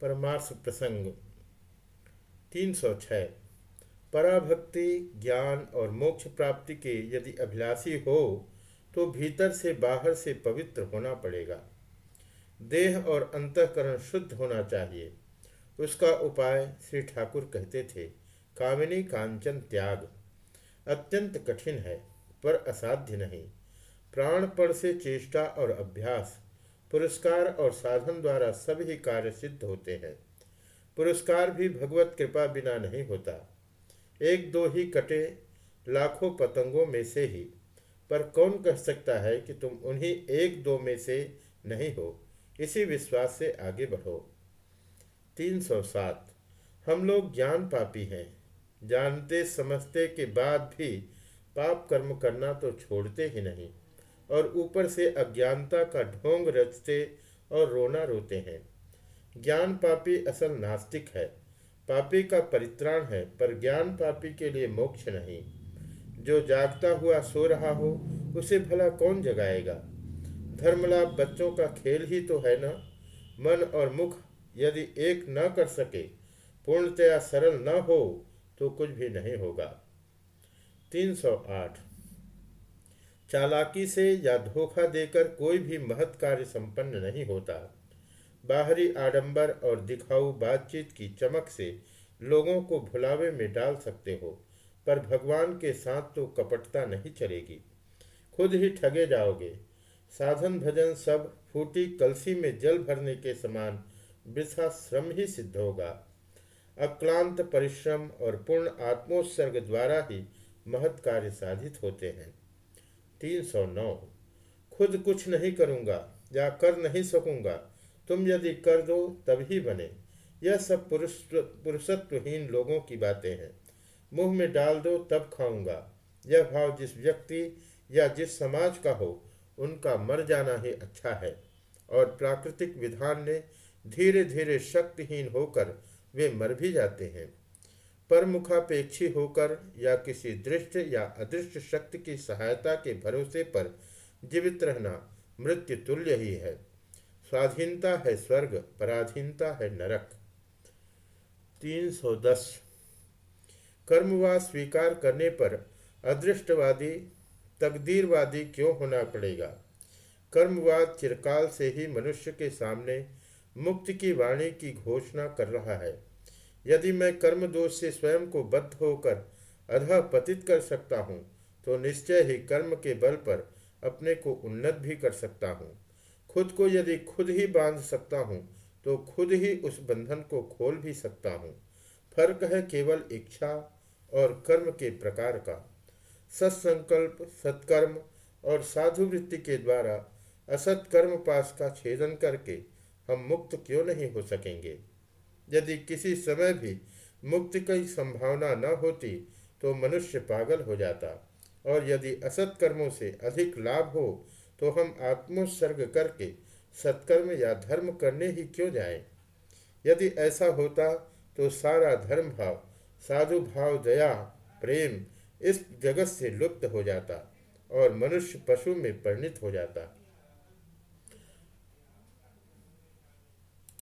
परमार्थ प्रसंग, तीन सौ छः पराभक्ति, ज्ञान और मोक्ष प्राप्ति के यदि अभिलाषी हो तो भीतर से बाहर से पवित्र होना पड़ेगा। देह और अंतकरण शुद्ध होना चाहिए। उसका उपाय श्री ठाकुर कहते थे, कामिनी कांचन त्याग। अत्यंत कठिन है, पर असाध्य नहीं। प्राणपण से चेष्टा और अभ्यास पुरस्कार और साधन द्वारा सभी कार्य सिद्ध होते हैं। पुरस्कार भी भगवत कृपा बिना नहीं होता। एक दो ही कटे लाखों पतंगों में से ही। पर कौन कह सकता है कि तुम उन्हीं एक दो में से नहीं हो? इसी विश्वास से आगे बढ़ो। तीन सौ सात। हम लोग ज्ञान पापी हैं। जानते समझते के बाद भी पाप कर्म करना तो छोड़ते ही नहीं। और ऊपर से अज्ञानता का ढोंग रचते और रोना रोते हैं। ज्ञान पापी असल नास्तिक है। पापी का परित्राण है, पर ज्ञान पापी के लिए मोक्ष नहीं। जो जागता हुआ सो रहा हो, उसे भला कौन जगाएगा? धर्मलाभ बच्चों का खेल ही तो है ना। मन और मुख यदि एक न कर सके, पूर्णतया सरल न हो तो कुछ भी नहीं होगा। 308 चालाकी से या धोखा देकर कोई भी महत् कार्य संपन्न नहीं होता। बाहरी आडंबर और दिखाऊ बातचीत की चमक से लोगों को भुलावे में डाल सकते हो, पर भगवान के साथ तो कपटता नहीं चलेगी। खुद ही ठगे जाओगे। साधन भजन सब फूटी कलसी में जल भरने के समान वृथा श्रम ही सिद्ध होगा। अक्लांत परिश्रम और पूर्ण आत्मोत्सर्ग द्वारा ही महत् कार्य साधित होते हैं। तीन सौ नौ। खुद कुछ नहीं करूँगा या कर नहीं सकूँगा। तुम यदि कर दो तभी बने। यह सब पुरुष, पुरुषत्वहीन लोगों की बातें हैं। मुँह में डाल दो, तब खाऊँगा। यह भाव जिस व्यक्ति या जिस समाज का हो, उनका मर जाना ही अच्छा है। और प्राकृतिक विधान ने धीरे धीरे शक्तिहीन होकर वे मर भी जाते हैं। पर मुखापेक्षी होकर या किसी दृष्ट या अदृष्ट शक्ति की सहायता के भरोसे पर जीवित रहना मृत्यु तुल्य ही है। स्वाधीनता है स्वर्ग, पराधीनता है नरक। 310 कर्मवाद स्वीकार करने पर अदृष्टवादी, तकदीरवादी क्यों होना पड़ेगा? कर्मवाद चिरकाल से ही मनुष्य के सामने मुक्ति की वाणी की घोषणा कर रहा है। यदि मैं कर्म दोष से स्वयं को बद्ध होकर अधः पतित कर सकता हूँ तो निश्चय ही कर्म के बल पर अपने को उन्नत भी कर सकता हूँ। खुद को यदि खुद ही बाँध सकता हूँ तो खुद ही उस बंधन को खोल भी सकता हूँ। फ़र्क है केवल इच्छा और कर्म के प्रकार का। सत्संकल्प, सत्कर्म और साधुवृत्ति के द्वारा असत कर्म पास का छेदन करके हम मुक्त क्यों नहीं हो सकेंगे? यदि किसी समय भी मुक्ति की संभावना न होती तो मनुष्य पागल हो जाता और यदि असत कर्मों से अधिक लाभ हो तो हम आत्मोत्सर्ग करके सत्कर्म या धर्म करने ही क्यों जाएँ? यदि ऐसा होता तो सारा धर्म भाव, साधु भाव, दया, प्रेम इस जगत से लुप्त हो जाता और मनुष्य पशु में परिणित हो जाता